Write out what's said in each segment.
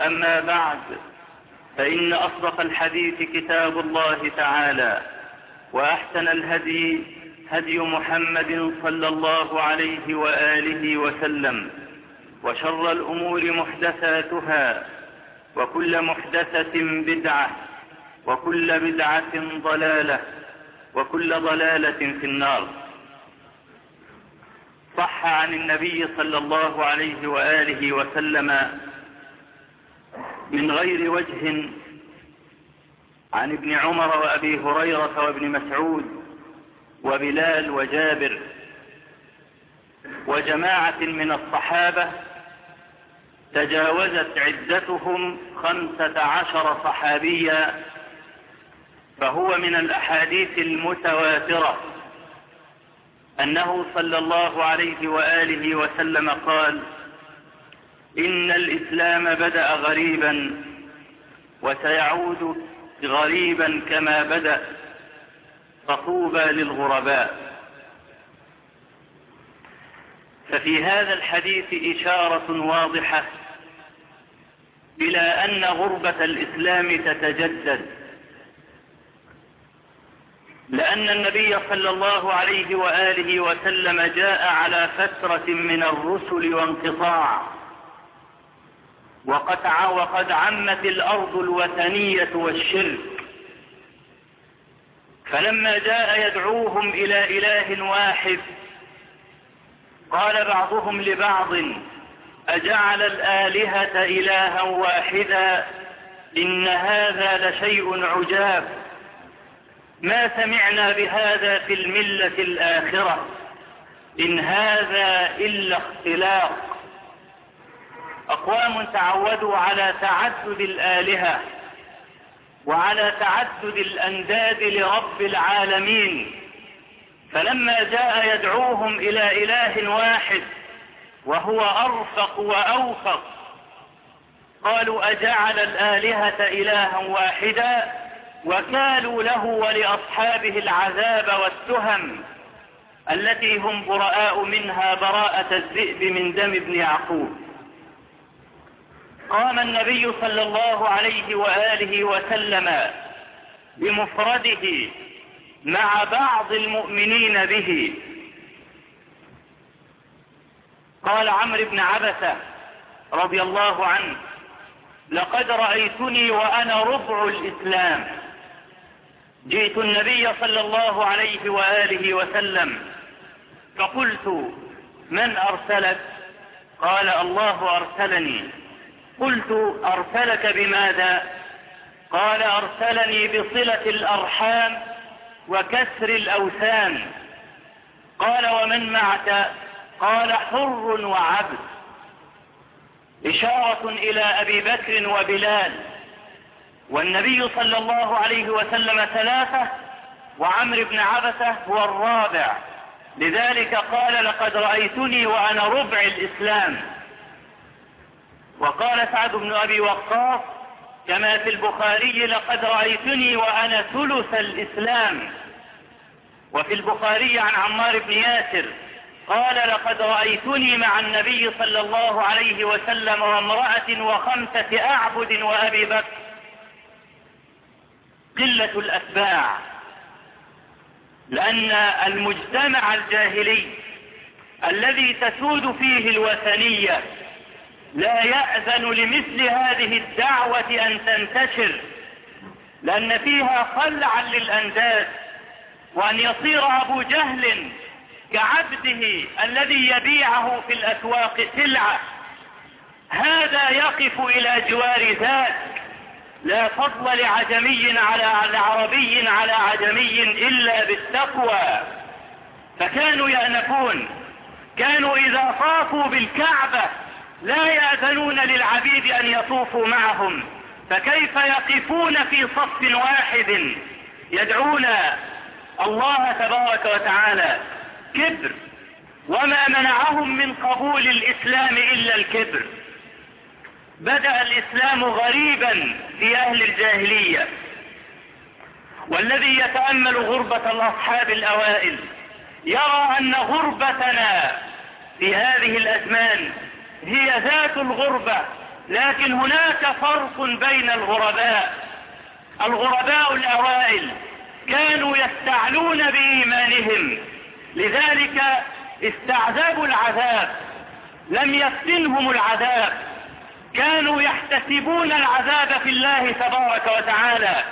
أما بعد فإن أصدق الحديث كتاب الله تعالى وأحسن الهدي هدي محمد صلى الله عليه وآله وسلم وشر الأمور محدثاتها وكل محدثة بدعة وكل بدعة ضلالة وكل ضلالة في النار. صح عن النبي صلى الله عليه وآله وسلم من غير وجه عن ابن عمر وأبي هريرة وابن مسعود وبلال وجابر وجماعة من الصحابة تجاوزت عدتهم خمسة عشر صحابيا فهو من الأحاديث المتواترة أنه صلى الله عليه وآله وسلم قال إن الإسلام بدأ غريبا وسيعود غريبا كما بدأ فطوبى للغرباء. ففي هذا الحديث إشارة واضحة إلى أن غربة الإسلام تتجدد. لأن النبي صلى الله عليه وآله وسلم جاء على فترة من الرسل وانقطاع. وقد وقد عمت الأرض الوثنية والشرك. فلما جاء يدعوهم إلى إله واحد قال بعضهم لبعض أجعل الآلهة إلها واحدا إن هذا لشيء عجاب. ما سمعنا بهذا في الملة الآخرة إن هذا إلا اختلاق. أقوام تعودوا على تعدد الآلهة وعلى تعدد الأنداد لرب العالمين. فلما جاء يدعوهم إلى إله واحد وهو أرفق وأوفق قالوا أجعل الآلهة إلها واحدا؟ وكالوا له ولأصحابه العذاب والتهم التي هم براء منها براءة الذئب من دم ابن يعقوب. قام النبي صلى الله عليه وآله وسلم بمفرده مع بعض المؤمنين به. قال عمرو بن عبسة رضي الله عنه لقد رأيتني وأنا ربع الإسلام. جئت النبي صلى الله عليه وآله وسلم فقلت من أرسلك؟ قال الله أرسلني. قلت أرسلك بماذا؟ قال أرسلني بصلة الأرحام وكسر الأوثان. قال ومن معك؟ قال حر وعبد. إشارة إلى أبي بكر وبلال. والنبي صلى الله عليه وسلم ثلاثة وعمر بن عبسة هو الرابع. لذلك قال لقد رأيتني وأنا ربع الإسلام. وقال سعد بن أبي وقاص كما في البخاري لقد رأيتني وأنا ثلث الإسلام. وفي البخاري عن عمار بن ياسر قال لقد رأيتني مع النبي صلى الله عليه وسلم وامرأة وخمسة أعبد وأبي بكر. قلة الأتباع لأن المجتمع الجاهلي الذي تسود فيه الوثنية لا يأذن لمثل هذه الدعوة أن تنتشر لأن فيها خلعا للأنداد وأن يصير أبو جهل كعبده الذي يبيعه في الأسواق سلعة. هذا يقف إلى جوار ذاك. لا فضل لعجمي على عربي على عجمي إلا بالتقوى. فكانوا يأنفون كانوا إذا طافوا بالكعبة لا يأذنون للعبيد أن يطوفوا معهم فكيف يقفون في صف واحد يدعون الله تبارك وتعالى؟ كبر. وما منعهم من قبول الإسلام إلا الكبر. بدأ الإسلام غريبا في أهل الجاهلية. والذي يتأمل غربة الأصحاب الأوائل يرى أن غربتنا في هذه الأزمان هي ذات الغربة لكن هناك فرق بين الغرباء. الغرباء الأوائل كانوا يستعلون بإيمانهم لذلك استعذبوا العذاب لم يفتنهم العذاب. كانوا يحتسبون العذاب في الله تبارك وتعالى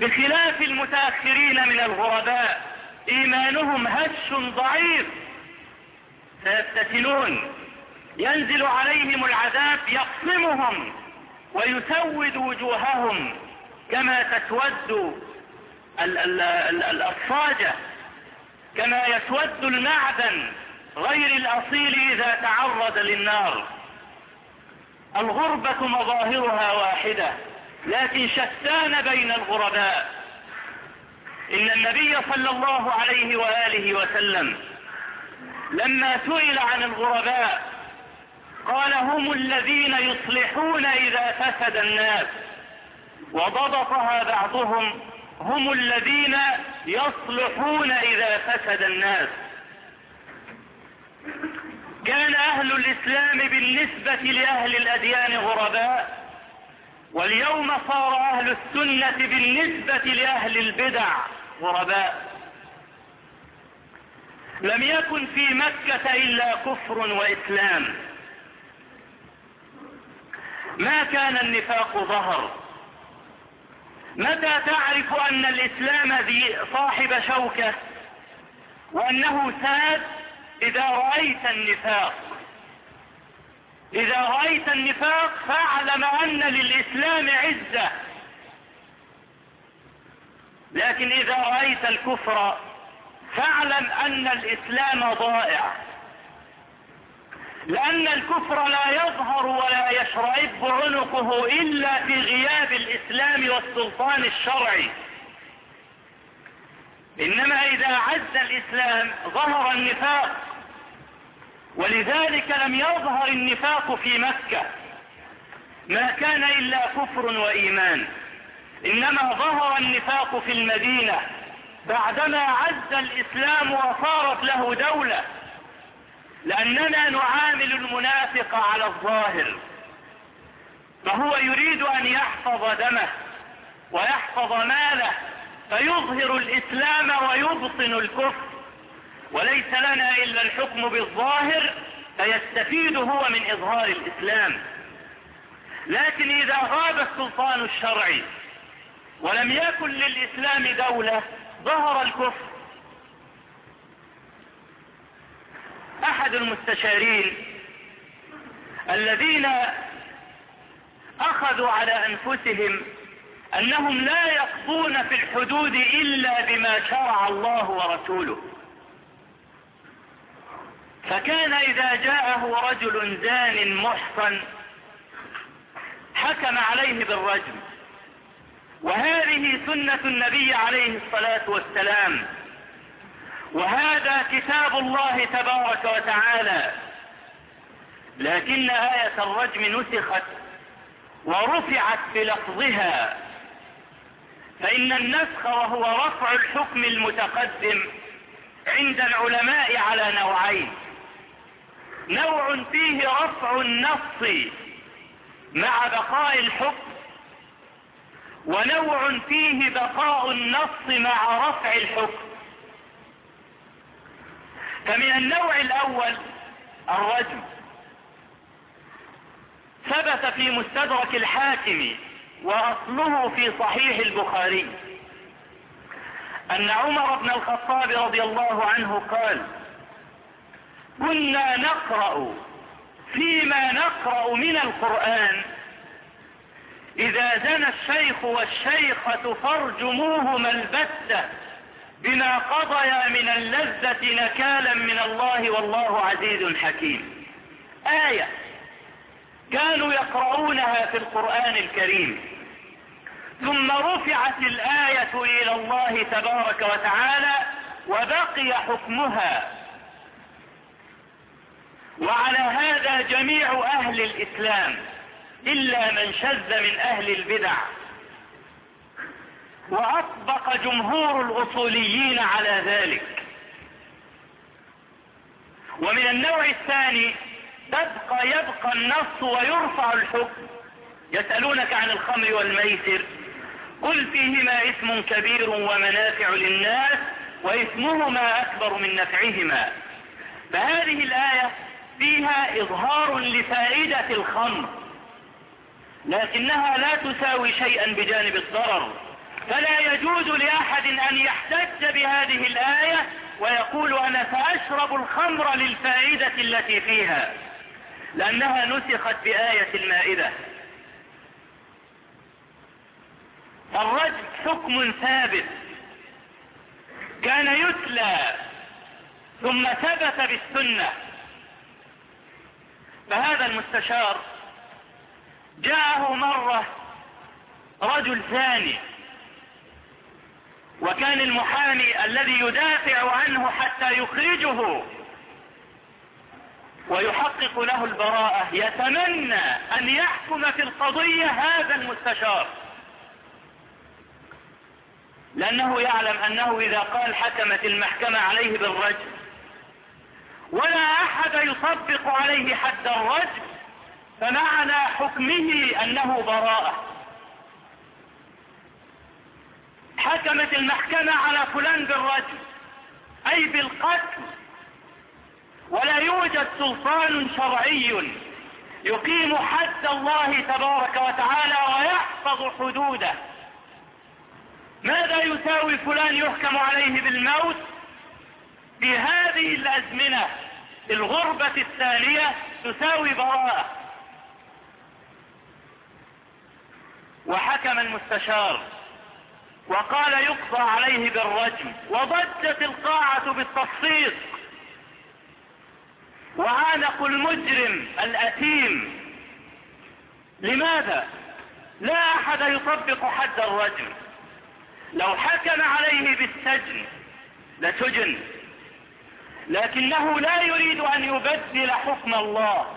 بخلاف المتأخرين من الغرباء. إيمانهم هش ضعيف. سيفتتنون. ينزل عليهم العذاب يقسمهم ويسود وجوههم كما تسود الأصفاجة كما يسود المعدن غير الأصيل إذا تعرض للنار. الغربة مظاهرها واحدة لكن شتان بين الغرباء. إن النبي صلى الله عليه وآله وسلم لما سئل عن الغرباء قال هم الذين يصلحون إذا فسد الناس وضبطها بعضهم هم الذين يصلحون إذا فسد الناس كان أهل الإسلام بالنسبة لأهل الأديان غرباء واليوم صار أهل السنة بالنسبة لأهل البدع غرباء لم يكن في مكة إلا كفر وإسلام ما كان النفاق ظهر. متى تعرف أن الإسلام ذي صاحب شوكة وأنه ساد؟ إذا رأيت النفاق. إذا رأيت النفاق فاعلم أن للإسلام عزة. لكن إذا رأيت الكفر فاعلم أن الإسلام ضائع. لأن الكفر لا يظهر ولا يشرئب عنقه إلا في غياب الإسلام والسلطان الشرعي. إنما إذا عز الإسلام ظهر النفاق ولذلك لم يظهر النفاق في مكة ما كان إلا كفر وإيمان. إنما ظهر النفاق في المدينة بعدما عز الإسلام وصارت له دولة. لأننا نعامل المنافق على الظاهر. فهو يريد أن يحفظ دمه ويحفظ ماله فيظهر الإسلام ويبطن الكفر. وليس لنا إلا الحكم بالظاهر فيستفيد هو من إظهار الإسلام. لكن إذا غاب السلطان الشرعي ولم يكن للإسلام دولة ظهر الكفر. أحد المستشارين الذين أخذوا على أنفسهم أنهم لا يقضون في الحدود إلا بما شرع الله ورسوله. فكان إذا جاءه رجل زان محصن حكم عليه بالرجم. وهذه سنة النبي عليه الصلاة والسلام وهذا كتاب الله تبارك وتعالى. لكن آية الرجم نسخت ورفعت بلفظها. فإن النسخ وهو رفع الحكم المتقدم عند العلماء على نوعين. نوع فيه رفع النص مع بقاء الحكم ونوع فيه بقاء النص مع رفع الحكم. فمن النوع الأول الرجم. ثبت في مستدرك الحاكم وأصله في صحيح البخاري أن عمر بن الخطاب رضي الله عنه قال كنا نقرأ فيما نقرأ من القرآن. إذا زنى الشيخ والشيخة فارجموهما البتة بما قضيا من اللذة نكالا من الله والله عزيز حكيم. آية كانوا يقرؤونها في القرآن الكريم. ثم رفعت الآية إلى الله تبارك وتعالى وبقي حكمها. وعلى هذا جميع أهل الإسلام إلا من شذ من أهل البدع. وأطبق جمهور الأصوليين على ذلك. ومن النوع الثاني تبقى يبقى النص ويرفع الحكم. يسألونك عن الخمر والميسر. قل فيهما اسم كبير ومنافع للناس واسمهما أكبر من نفعهما. فهذه الآية فيها إظهار لفائدة الخمر لكنها لا تساوي شيئا بجانب الضرر. فلا يجوز لأحد أن يحتج بهذه الآية ويقول أنا سأشرب الخمر للفائدة التي فيها لأنها نسخت بآية المائدة. الرجل حكم ثابت. كان يتلى ثم ثبت بالسنة. فهذا المستشار جاءه مرة رجل ثاني. وكان المحامي الذي يدافع عنه حتى يخرجه ويحقق له البراءة يتمنى أن يحكم في القضية هذا المستشار. لأنه يعلم أنه إذا قال حكمت المحكمة عليه بالرجل ولا أحد يطبق عليه حد الرجل فمعنى حكمه أنه براءة. حكمت المحكمة على فلان بالرجل أي بالقتل. ولا يوجد سلطان شرعي يقيم حد الله تبارك وتعالى ويحفظ حدوده. ماذا يساوي فلان يحكم عليه بالموت؟ في هذه الأزمنة الغربة الثانية تساوي براءة. وحكم المستشار. وقال يقضى عليه بالرجم وضجت القاعة بالتصفيق. وعانق المجرم الأثيم. لماذا؟ لا أحد يطبق حد الرجم. لو حكم عليه بالسجن لسجن. لكنه لا يريد أن يبدل حكم الله.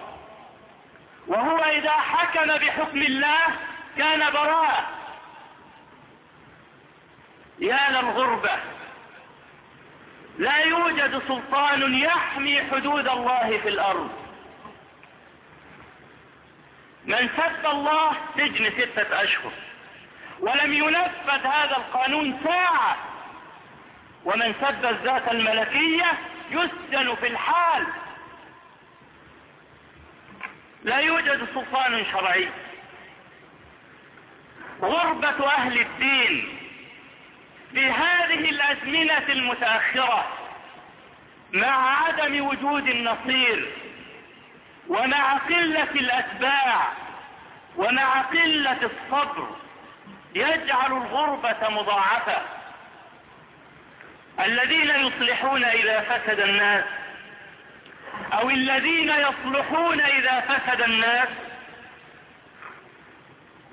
وهو إذا حكم بحكم الله كان براء. يا للغربة لا يوجد سلطان يحمي حدود الله في الأرض. من سب الله سجن ستة أشهر. ولم ينفذ هذا القانون ساعة. ومن سب الذات الملكية يسجن في الحال. لا يوجد سلطان شرعي. غربة أهل الدين في هذه الأزمنة المتأخرة مع عدم وجود النصير ومع قلة الأتباع ومع قلة الصبر يجعل الغربة مضاعفة. الذين يصلحون إذا فسد الناس أو الذين يصلحون إذا فسد الناس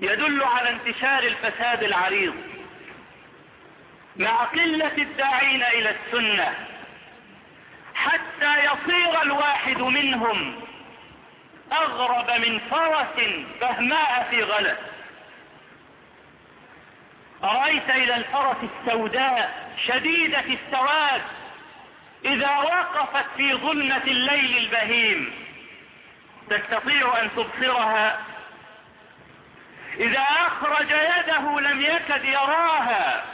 يدل على انتشار الفساد العريض. مع قلة الداعين إلى السنة حتى يصير الواحد منهم أغرب من فرس بهماء في غلس أرأيت إلى الفرس السوداء شديدة السواد إذا وقفت في ظلمة الليل البهيم. تستطيع أن تبصرها؟ إذا أخرج يده لم يكد يراها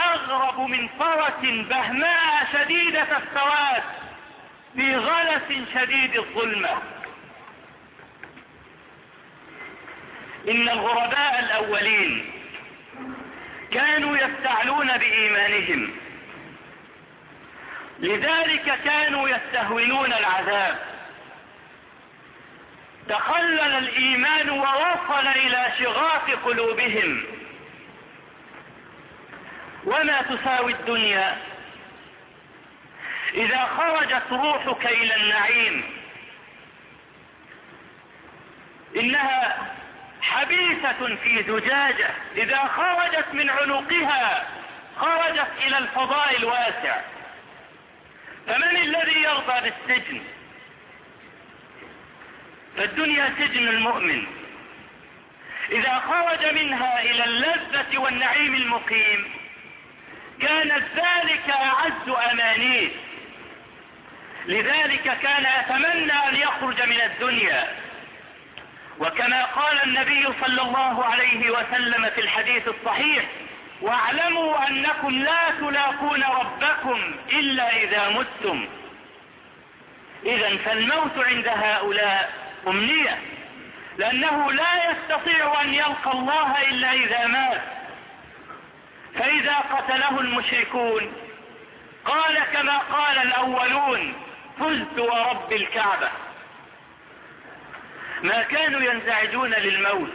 أغرب من فرس بهماء شديدة السواد في غلس شديد الظلمة. إن الغرباء الأولين كانوا يستعلون بإيمانهم. لذلك كانوا يستهونون العذاب. تخلل الإيمان ووصل إلى شغاف قلوبهم. وما تساوي الدنيا؟ إذا خرجت روحك إلى النعيم إنها حبيسة في زجاجة. إذا خرجت من عنقها خرجت إلى الفضاء الواسع. فمن الذي يرضى بالسجن؟ فالدنيا سجن المؤمن. إذا خرج منها إلى اللذة والنعيم المقيم كانت ذلك أعز أمانيه لذلك كان يتمنى أن يخرج من الدنيا. وكما قال النبي صلى الله عليه وسلم في الحديث الصحيح واعلموا أنكم لا تلاقون ربكم إلا إذا متم. إذا فالموت عند هؤلاء أمنية لأنه لا يستطيع أن يلقى الله إلا إذا مات. فإذا قتله المشركون قال كما قال الأولون فزت ورب الكعبة. ما كانوا ينزعجون للموت.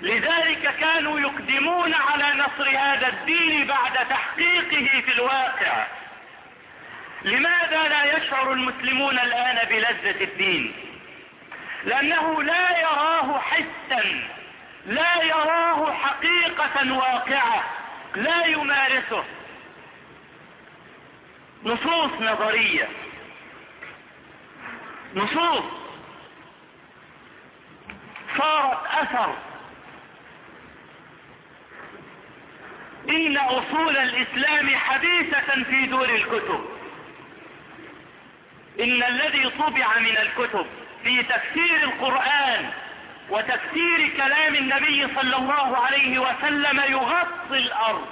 لذلك كانوا يقدمون على نصر هذا الدين بعد تحقيقه في الواقع. لماذا لا يشعر المسلمون الآن بلذة الدين؟ لأنه لا يراه حسا لا يراه حقيقة واقعة. لا يمارسه. نصوص نظرية. نصوص. صارت أثر. إن أصول الإسلام حديثة في دور الكتب. إن الذي طبع من الكتب في تفسير القرآن وتفسير كلام النبي صلى الله عليه وسلم يغطي الأرض.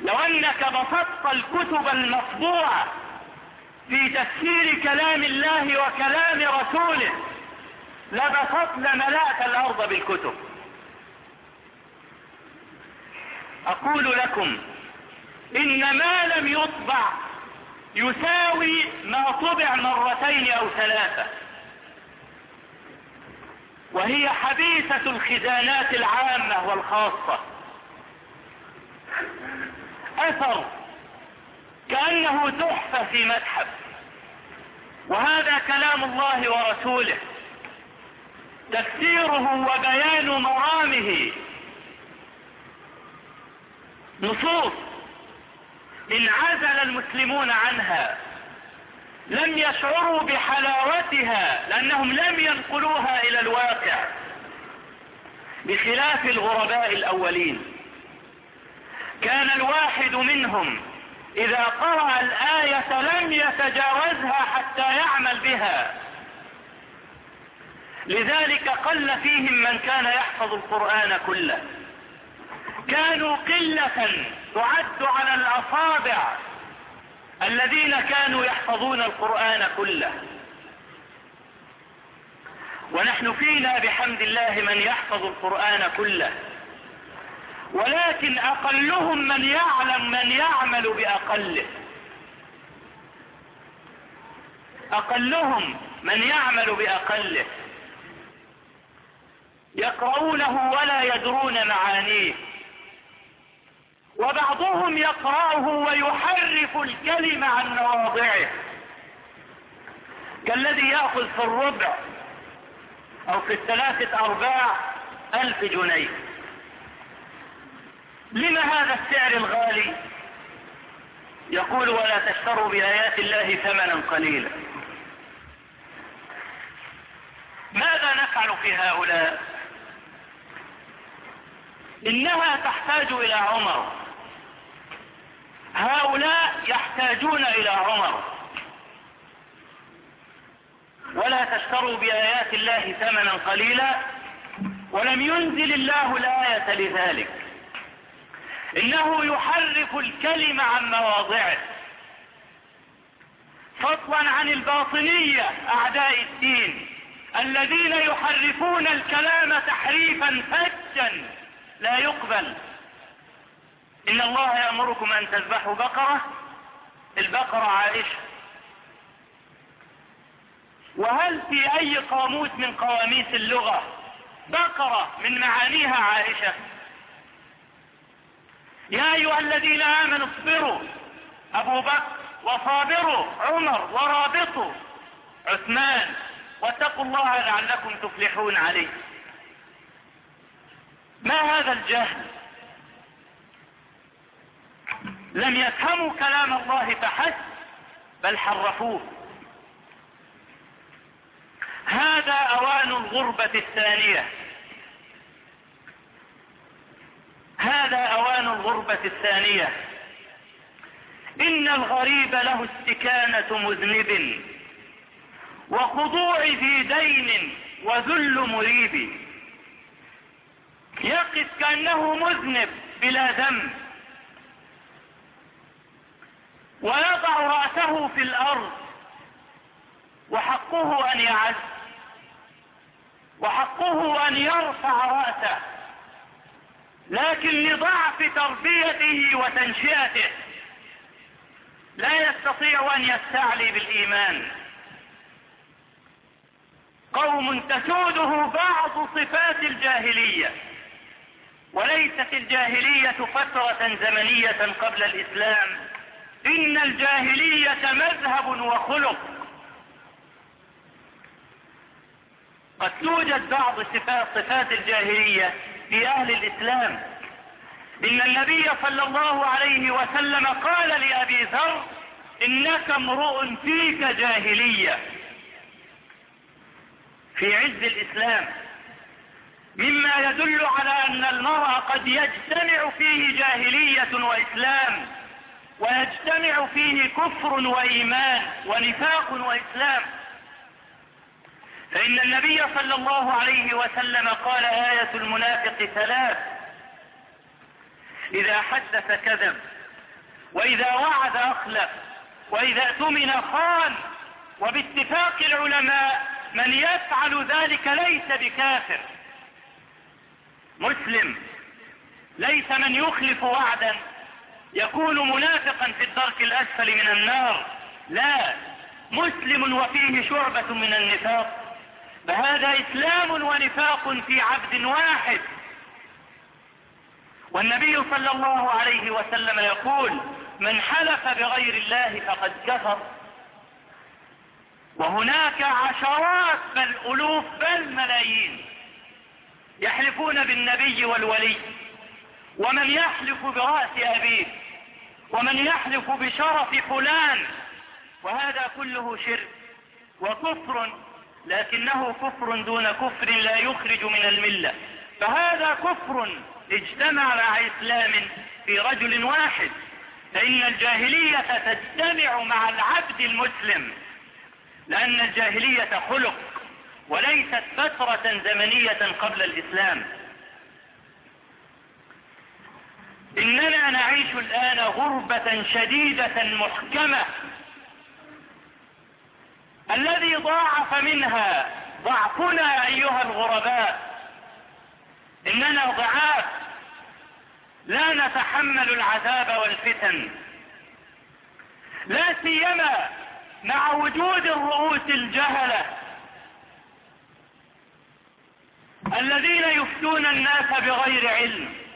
لو أنك بسطت الكتب المطبوعة في تفسير كلام الله وكلام رسوله لبسط لملأت الأرض بالكتب. أقول لكم إن ما لم يطبع يساوي ما طبع مرتين أو ثلاثة. وهي حبيسة الخزانات العامة والخاصة. أثر كأنه تحفة في متحف. وهذا كلام الله ورسوله. تفسيره وبيان مرامه نصوص إن عزل المسلمون عنها. لم يشعروا بحلاوتها لأنهم لم ينقلوها إلى الواقع. بخلاف الغرباء الأولين. كان الواحد منهم إذا قرأ الآية لم يتجاوزها حتى يعمل بها. لذلك قل فيهم من كان يحفظ القرآن كله. كانوا قلة تعد على الأصابع الذين كانوا يحفظون القرآن كله. ونحن فينا بحمد الله من يحفظ القرآن كله. ولكن أقلهم من يعلم من يعمل بأقله. أقلهم من يعمل بأقله. يقرؤونه ولا يدرون معانيه. وبعضهم يقرأه ويحرف الكلمة عن مواضعه. كالذي يأخذ في الربع أو في الثلاثة أرباع ألف جنيه. لما هذا السعر الغالي؟ يقول ولا تشتروا بآيات الله ثمنا قليلا. ماذا نفعل في هؤلاء؟ إنها تحتاج إلى عمر. هؤلاء يحتاجون إلى عمر. ولا تشتروا بآيات الله ثمنا قليلا. ولم ينزل الله الآية لذلك. إنه يحرف الكلم عن مواضعه. فضلا عن الباطنية أعداء الدين. الذين يحرفون الكلام تحريفا فجا. لا يقبل. إن الله يأمركم أن تذبحوا بقرة البقرة عائشة. وهل في أي قاموس من قواميس اللغة بقرة من معانيها عائشة؟ يا أيها الذين آمنوا اصبروا. أبو بكر وصابروا عمر ورابطوا عثمان واتقوا الله لعلكم تفلحون عليه. ما هذا الجهل؟ لم يفهموا كلام الله فحسب بل حرفوه. هذا أوان الغربة الثانية. هذا أوان الغربة الثانية. إن الغريب له استكانة مذنب وخضوع ذي دين وذل مريب. يقف كأنه مذنب بلا ذنب. ويضع رأسه في الأرض وحقه أن يعز وحقه أن يرفع رأسه لكن لضعف تربيته وتنشئته لا يستطيع أن يستعلي بالإيمان. قوم تسوده بعض صفات الجاهلية وليست الجاهلية فترة زمنية قبل الإسلام. إن الجاهلية مذهب وخلق. قد توجد بعض صفات, الجاهلية في أهل الإسلام. إن النبي صلى الله عليه وسلم قال لأبي ذر إنك امرؤ فيك جاهلية. في عز الإسلام. مما يدل على أن المرء قد يجتمع فيه جاهلية وإسلام. ويجتمع فيه كفر وإيمان ونفاق وإسلام. فإن النبي صلى الله عليه وسلم قال آية المنافق ثلاث إذا حدث كذب وإذا وعد أخلف وإذا اؤتمن خان وباتفاق العلماء من يفعل ذلك ليس بكافر. مسلم ليس من يخلف وعدا يكون منافقا في الدرك الأسفل من النار. لا مسلم وفيه شعبة من النفاق. فهذا إسلام ونفاق في عبد واحد. والنبي صلى الله عليه وسلم يقول من حلف بغير الله فقد كفر. وهناك عشرات بل ألوف بل ملايين يحلفون بالنبي والولي. ومن يحلف برأس أبيه؟ ومن يحلف بشرف فلان وهذا كله شرك وكفر لكنه كفر دون كفر لا يخرج من الملة. فهذا كفر اجتمع مع إسلام في رجل واحد. فإن الجاهلية تجتمع مع العبد المسلم لأن الجاهلية خلق وليست فترة زمنية قبل الإسلام. إننا نعيش الآن غربة شديدة محكمة. الذي ضاعف منها ضعفنا أيها الغرباء. إننا ضعاف. لا نتحمل العذاب والفتن. لا سيما مع وجود الرؤوس الجهلة. الذين يفتون الناس بغير علم.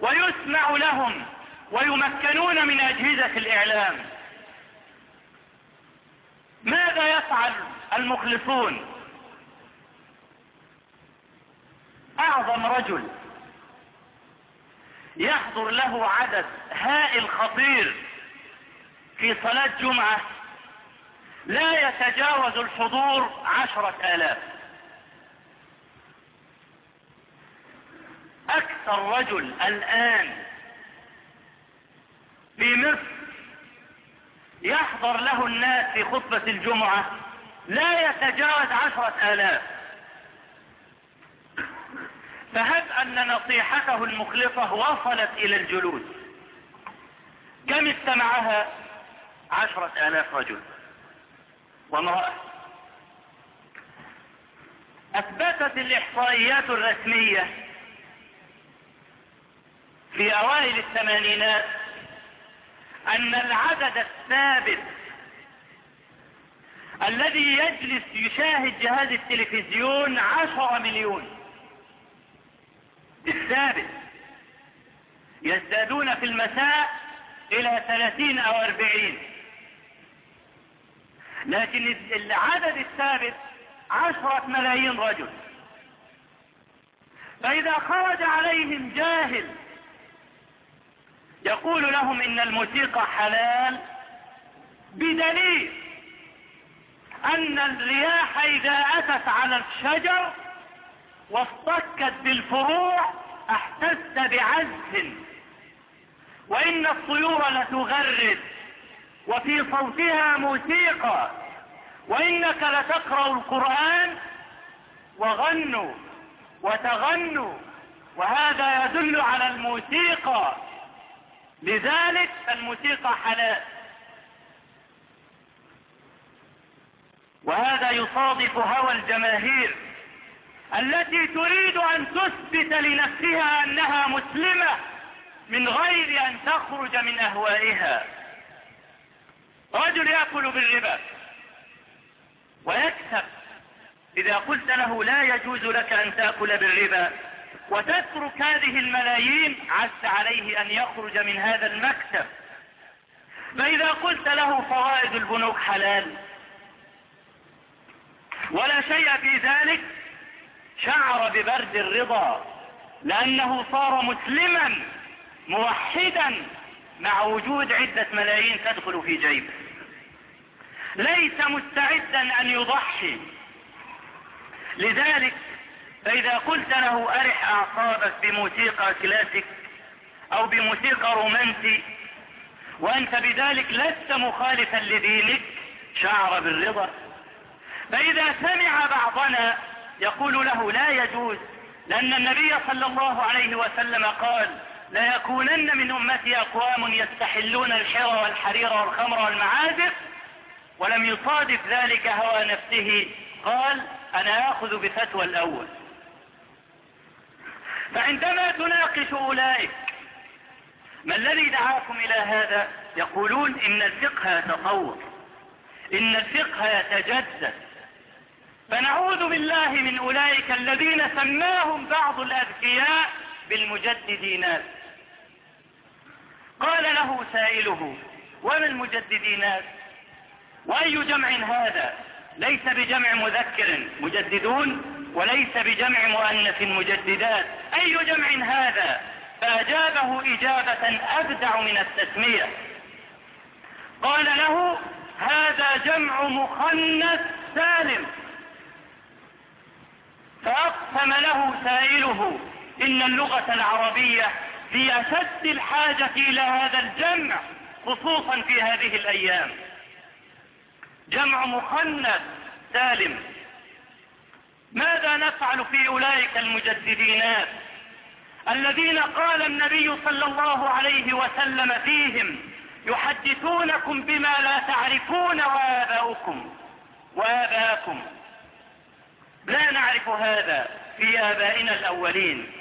ويسمع لهم ويمكنون من أجهزة الإعلام. ماذا يفعل المخلصون؟ أعظم رجل يحضر له عدد هائل خطير في صلاة جمعة لا يتجاوز الحضور عشرة آلاف. أكثر رجل الآن في مصر يحضر له الناس في خطبة الجمعة لا يتجاوز عشرة آلاف. فهب أن نصيحته المخلصة وصلت إلى الجلوس. كم استمعها عشرة آلاف رجل. وامرأة. أثبتت الإحصائيات الرسمية في أوائل الثمانينات أن العدد الثابت الذي يجلس يشاهد جهاز التلفزيون عشر مليون. الثابت. يزدادون في المساء إلى ثلاثين أو أربعين. لكن العدد الثابت عشرة ملايين رجل. فإذا خرج عليهم جاهل يقول لهم إن الموسيقى حلال بدليل أن الرياح إذا أتت على الشجر واصطكت بالفروع احسست بعز وإن الطيور لتغرد وفي صوتها موسيقى. وإنك لتقرأ القرآن وغنوا وتغنوا. وهذا يدل على الموسيقى. لذلك الموسيقى حلال. وهذا يصادف هوى الجماهير التي تريد أن تثبت لنفسها أنها مسلمة من غير أن تخرج من أهوائها. رجل يأكل بالربا ويكسب. إذا قلت له لا يجوز لك أن تأكل بالربا وتترك هذه الملايين عز عليه أن يخرج من هذا المكتب. فإذا قلت له فوائد البنوك حلال ولا شيء في ذلك شعر ببرد الرضا لأنه صار مسلما موحدا مع وجود عدة ملايين تدخل في جيبه. ليس مستعدا أن يضحي. لذلك فإذا قلت له أرح أعصابك بموسيقى كلاسيك أو بموسيقى رومانسي وأنت بذلك لست مخالفا لدينك شعر بالرضا. فإذا سمع بعضنا يقول له لا يجوز لأن النبي صلى الله عليه وسلم قال لا يكونن من أمتي أقوام يستحلون الحر والحرير والخمر والمعازف ولم يصادف ذلك هوى نفسه. قال أنا آخذ بفتوى الأول. فعندما تناقش أولئك ما الذي دعاكم إلى هذا؟ يقولون إن الفقه يتطور إن الفقه يتجدد فنعوذ بالله من أولئك الذين سماهم بعض الأذكياء بالمجددين. قال له سائله وما المجددين؟ وأي جمع هذا؟ ليس بجمع مذكر مجددون؟ وليس بجمع مؤنث مجددات. أي جمع هذا؟ فأجابه إجابة أبدع من التسمية. قال له هذا جمع مخنث سالم. فأقسم له سائله إن اللغة العربية في أشد الحاجة إلى هذا الجمع خصوصا في هذه الأيام. جمع مخنث سالم. ماذا نفعل في أولئك المجددين؟ الذين قال النبي صلى الله عليه وسلم فيهم يحدثونكم بما لا تعرفون وآباؤكم وآباءكم. لا نعرف هذا في آبائنا الأولين.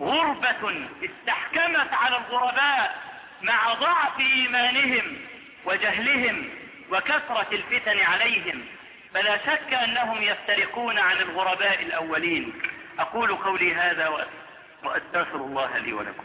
غربة استحكمت على الغرباء مع ضعف إيمانهم وجهلهم وكثرة الفتن عليهم. فلا شك أنهم يفترقون عن الغرباء الأولين. أقول قولي هذا وأستغفر الله لي ولكم.